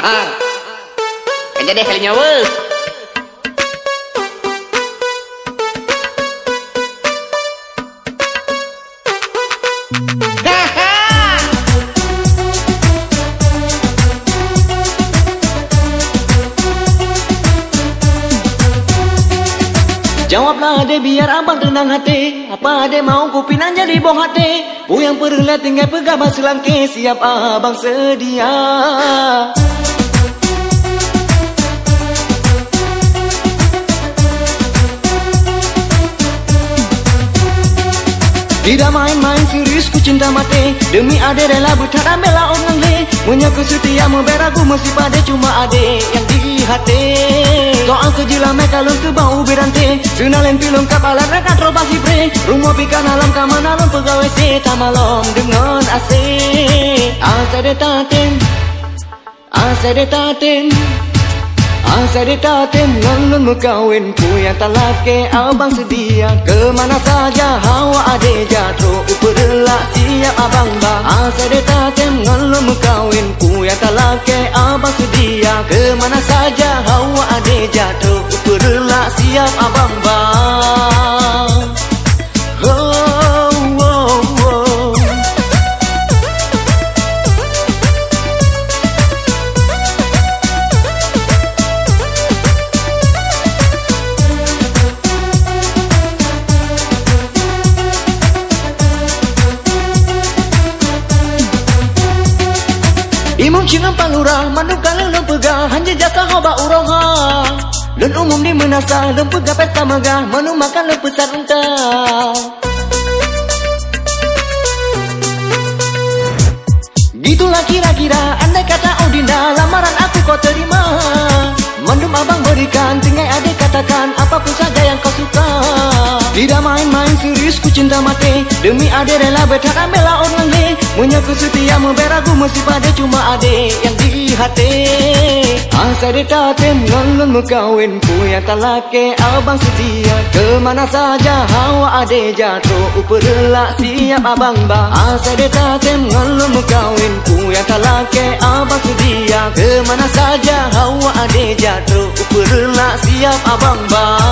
Kan jadi kali nyawa. Jawablah ade biar abang tenang hati. Apa ade mau ku pinang jadi boh hati? Pu yang perlah tinggal pegang selangke Siap abang sedia Tidak main-main serius ku cinta mati. Demi ade rela bertada bela orang le Menyaku setia memberaku mesti pada cuma ade yang di hati. Kau angka jila meka lom ke bau berante Senalen pilom kapala rekat robasi bre Rumah pika alam kaman alam pegawai seta malam dengan asik Asa de taten Asa de taten Asa di tatim ngalun mukawin ku yang talake abang sedia Kemana saja hawa ade bang Asa di tatim ngalun mukawin ku yang talake abang sedia. Kemana saja hawa ade jatuh. Uperlah siap abang bang Imam cingan palura Mandu kala lem pega Hanya jasa hoba uroha. Lun umum di menasa Lem pega pesta megah Manu makan pesat entah Gitulah kira-kira Andai kata Odinda Lamaran aku kau terima. Mandum abang berikan Tinggal adik katakan Apapun saja yang kau suka. Tidak main-main serius ku cinta mati. Demi adik rela bertahan bela orang le Menyaku setia memberaku Mesti pada cuma adik yang di hati. Asa di tatim ngalun mekawin Ku yang tak abang setia. Kemana saja hawa adik jatuh Uperlah siap abang bang Asa di tatim ngalun mekawin Ku yang tak abang setia. Kemana saja hawa adik jatuh Uperlah siap abang bang